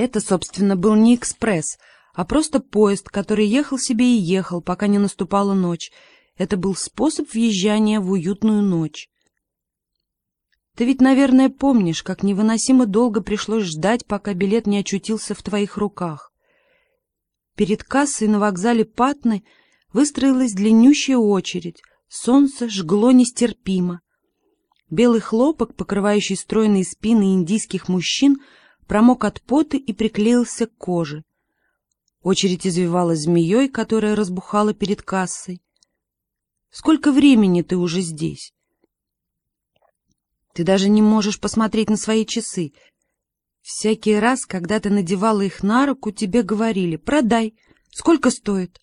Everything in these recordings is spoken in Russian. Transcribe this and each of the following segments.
Это, собственно, был не экспресс, а просто поезд, который ехал себе и ехал, пока не наступала ночь. Это был способ въезжания в уютную ночь. Ты ведь, наверное, помнишь, как невыносимо долго пришлось ждать, пока билет не очутился в твоих руках. Перед кассой на вокзале Патны выстроилась длиннющая очередь. Солнце жгло нестерпимо. Белый хлопок, покрывающий стройные спины индийских мужчин, промок от пота и приклеился к коже. Очередь извивалась змеей, которая разбухала перед кассой. «Сколько времени ты уже здесь?» Ты даже не можешь посмотреть на свои часы. Всякий раз, когда ты надевала их на руку, тебе говорили «продай». Сколько стоит?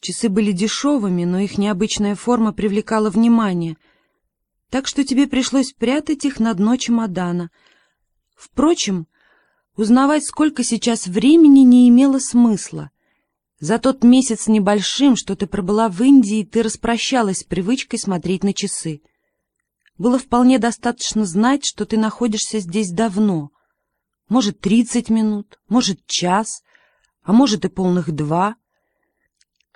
Часы были дешевыми, но их необычная форма привлекала внимание, так что тебе пришлось прятать их на дно чемодана. Впрочем, узнавать, сколько сейчас времени, не имело смысла. За тот месяц небольшим, что ты пробыла в Индии, ты распрощалась с привычкой смотреть на часы. Было вполне достаточно знать, что ты находишься здесь давно. Может, тридцать минут, может, час, а может и полных два.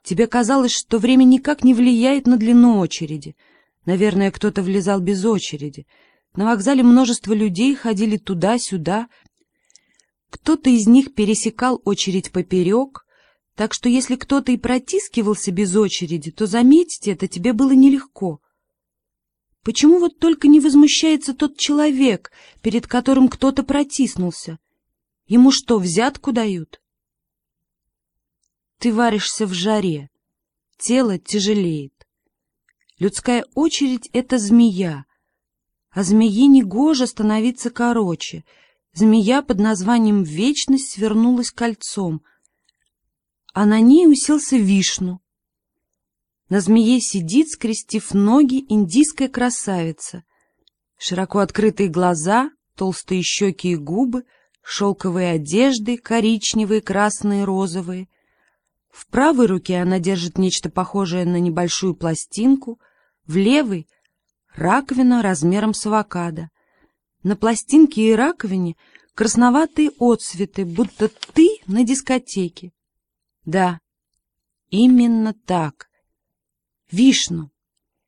Тебе казалось, что время никак не влияет на длину очереди. Наверное, кто-то влезал без очереди. На вокзале множество людей ходили туда-сюда. Кто-то из них пересекал очередь поперек, так что если кто-то и протискивался без очереди, то заметить это тебе было нелегко — Почему вот только не возмущается тот человек, перед которым кто-то протиснулся? Ему что, взятку дают? Ты варишься в жаре, тело тяжелеет. Людская очередь — это змея, а змеи негоже становиться короче. Змея под названием «Вечность» свернулась кольцом, а на ней уселся вишну, на змее сидит, скрестив ноги, индийская красавица. Широко открытые глаза, толстые щеки и губы, шелковые одежды, коричневые, красные, розовые. В правой руке она держит нечто похожее на небольшую пластинку, в левой — раковина размером с авокадо. На пластинке и раковине красноватые отцветы, будто ты на дискотеке. Да, именно так. Вишну.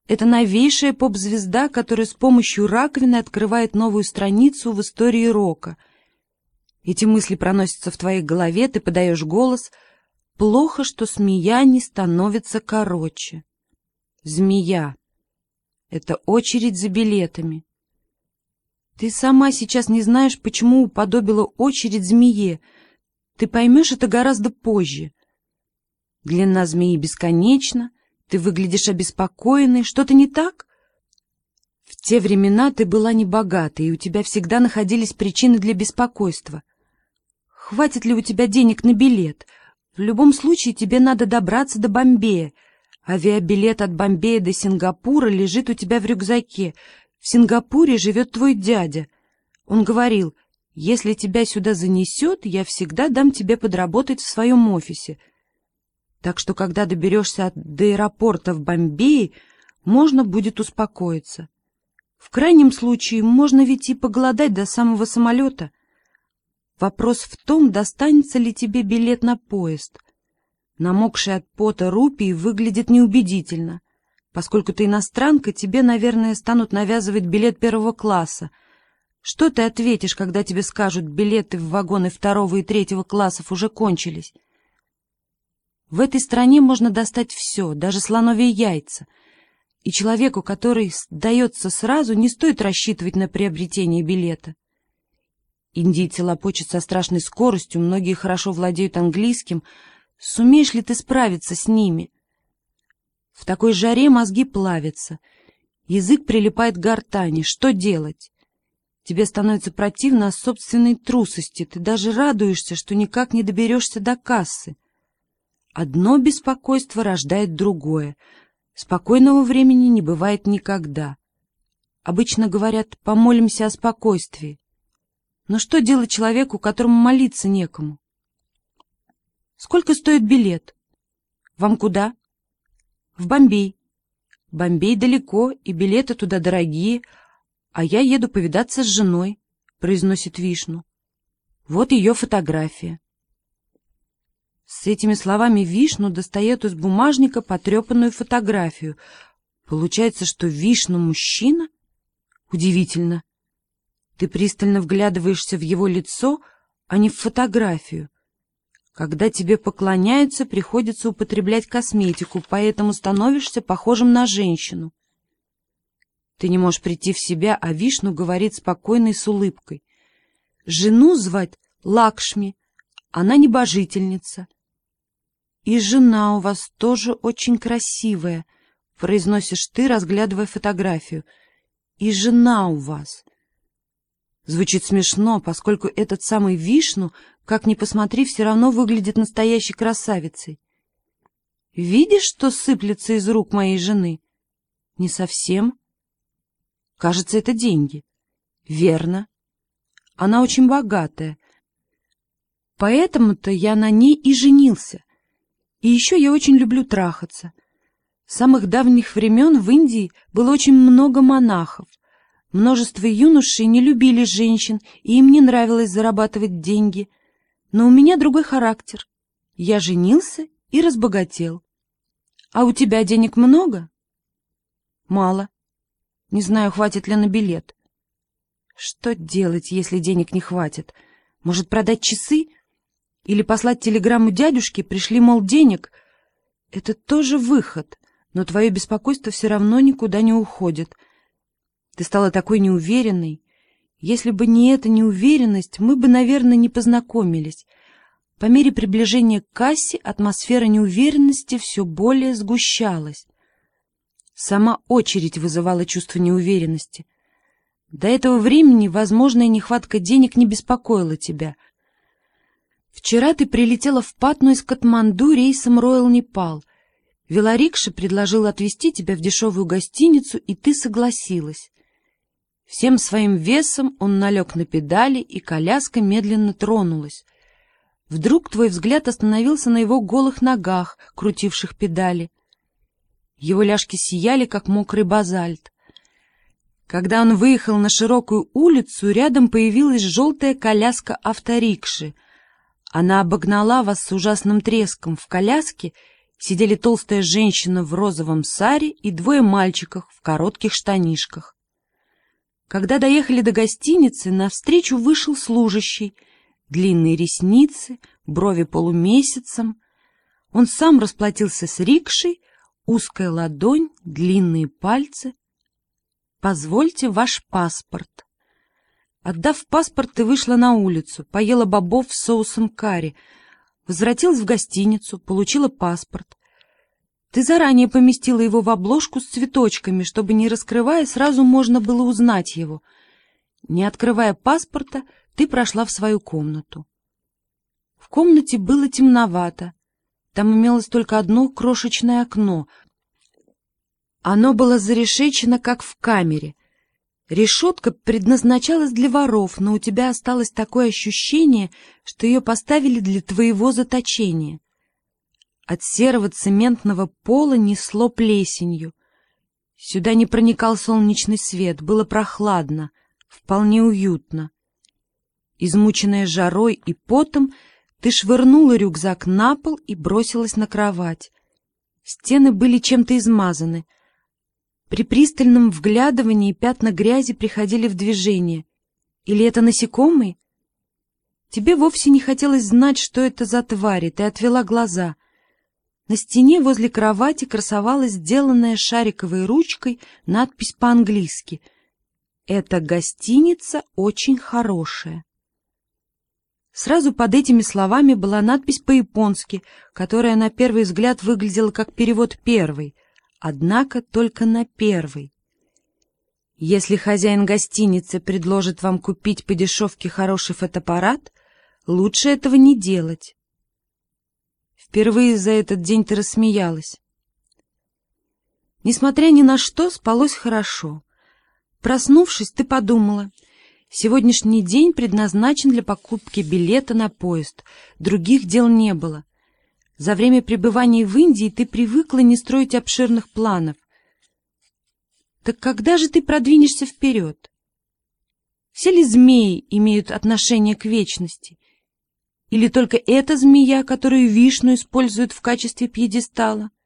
Это новейшая поп-звезда, которая с помощью раковины открывает новую страницу в истории рока. Эти мысли проносятся в твоей голове, ты подаешь голос. Плохо, что змея не становится короче. Змея. Это очередь за билетами. Ты сама сейчас не знаешь, почему уподобила очередь змее. Ты поймешь это гораздо позже. Длина змеи бесконечна, ты выглядишь обеспокоенной. Что-то не так? В те времена ты была небогатой, и у тебя всегда находились причины для беспокойства. Хватит ли у тебя денег на билет? В любом случае тебе надо добраться до Бомбея. Авиабилет от Бомбея до Сингапура лежит у тебя в рюкзаке. В Сингапуре живет твой дядя. Он говорил, если тебя сюда занесет, я всегда дам тебе подработать в своем офисе — так что, когда доберешься до аэропорта в Бомбее, можно будет успокоиться. В крайнем случае, можно ведь и поголодать до самого самолета. Вопрос в том, достанется ли тебе билет на поезд. Намокший от пота рупий выглядит неубедительно. Поскольку ты иностранка, тебе, наверное, станут навязывать билет первого класса. Что ты ответишь, когда тебе скажут, билеты в вагоны второго и третьего классов уже кончились? В этой стране можно достать все, даже слоновьи яйца. И человеку, который сдается сразу, не стоит рассчитывать на приобретение билета. Индийцы лопочут со страшной скоростью, многие хорошо владеют английским. Сумеешь ли ты справиться с ними? В такой жаре мозги плавятся. Язык прилипает к гортани. Что делать? Тебе становится противно от собственной трусости. Ты даже радуешься, что никак не доберешься до кассы. Одно беспокойство рождает другое. Спокойного времени не бывает никогда. Обычно говорят «помолимся о спокойствии». Но что делать человеку, которому молиться некому? Сколько стоит билет? Вам куда? В Бомбей. Бомбей далеко, и билеты туда дорогие, а я еду повидаться с женой, произносит Вишну. Вот ее фотография. С этими словами Вишну достает из бумажника потрепанную фотографию. Получается, что Вишну мужчина? Удивительно. Ты пристально вглядываешься в его лицо, а не в фотографию. Когда тебе поклоняются, приходится употреблять косметику, поэтому становишься похожим на женщину. Ты не можешь прийти в себя, а Вишну говорит спокойно и с улыбкой. Жену звать Лакшми, она небожительница. И жена у вас тоже очень красивая, произносишь ты, разглядывая фотографию. И жена у вас. Звучит смешно, поскольку этот самый Вишну, как ни посмотри, все равно выглядит настоящей красавицей. Видишь, что сыплется из рук моей жены? Не совсем. Кажется, это деньги. Верно. Она очень богатая. Поэтому-то я на ней и женился. И еще я очень люблю трахаться. С самых давних времен в Индии было очень много монахов. Множество юношей не любили женщин, и им не нравилось зарабатывать деньги. Но у меня другой характер. Я женился и разбогател. А у тебя денег много? Мало. Не знаю, хватит ли на билет. Что делать, если денег не хватит? Может, продать часы? Или послать телеграмму дядюшке, пришли, мол, денег? Это тоже выход, но твое беспокойство все равно никуда не уходит — ты стала такой неуверенной. Если бы не эта неуверенность, мы бы, наверное, не познакомились. По мере приближения к кассе атмосфера неуверенности все более сгущалась. Сама очередь вызывала чувство неуверенности. До этого времени возможная нехватка денег не беспокоила тебя. Вчера ты прилетела в Патну из Катманду рейсом Роyal Непал. Велорикша предложил отвезти тебя в дешевую гостиницу, и ты согласилась. Всем своим весом он налег на педали, и коляска медленно тронулась. Вдруг твой взгляд остановился на его голых ногах, крутивших педали. Его ляжки сияли, как мокрый базальт. Когда он выехал на широкую улицу, рядом появилась желтая коляска авторикши. Она обогнала вас с ужасным треском. В коляске сидели толстая женщина в розовом саре и двое мальчиков в коротких штанишках. Когда доехали до гостиницы, навстречу вышел служащий. Длинные ресницы, брови полумесяцем. Он сам расплатился с рикшей, узкая ладонь, длинные пальцы. «Позвольте ваш паспорт». Отдав паспорт, ты вышла на улицу, поела бобов с соусом карри, возвратилась в гостиницу, получила паспорт. Ты заранее поместила его в обложку с цветочками, чтобы, не раскрывая, сразу можно было узнать его. Не открывая паспорта, ты прошла в свою комнату. В комнате было темновато. Там имелось только одно крошечное окно. Оно было зарешечено, как в камере. Решетка предназначалась для воров, но у тебя осталось такое ощущение, что ее поставили для твоего заточения. От серого цементного пола несло плесенью. Сюда не проникал солнечный свет, было прохладно, вполне уютно. Измученная жарой и потом, ты швырнула рюкзак на пол и бросилась на кровать. Стены были чем-то измазаны. При пристальном вглядывании пятна грязи приходили в движение. Или это насекомые? Тебе вовсе не хотелось знать, что это за твари, ты отвела глаза — на стене возле кровати красовалась сделанная шариковой ручкой надпись по-английски «Эта гостиница очень хорошая». Сразу под этими словами была надпись по-японски, которая на первый взгляд выглядела как перевод первый, однако только на первый. Если хозяин гостиницы предложит вам купить по дешевке хороший фотоаппарат, лучше этого не делать. Впервые за этот день ты рассмеялась. Несмотря ни на что, спалось хорошо. Проснувшись, ты подумала, сегодняшний день предназначен для покупки билета на поезд, других дел не было. За время пребывания в Индии ты привыкла не строить обширных планов. Так когда же ты продвинешься вперед? Все ли змеи имеют отношение к вечности? Или только эта змея, которую вишну используют в качестве пьедестала?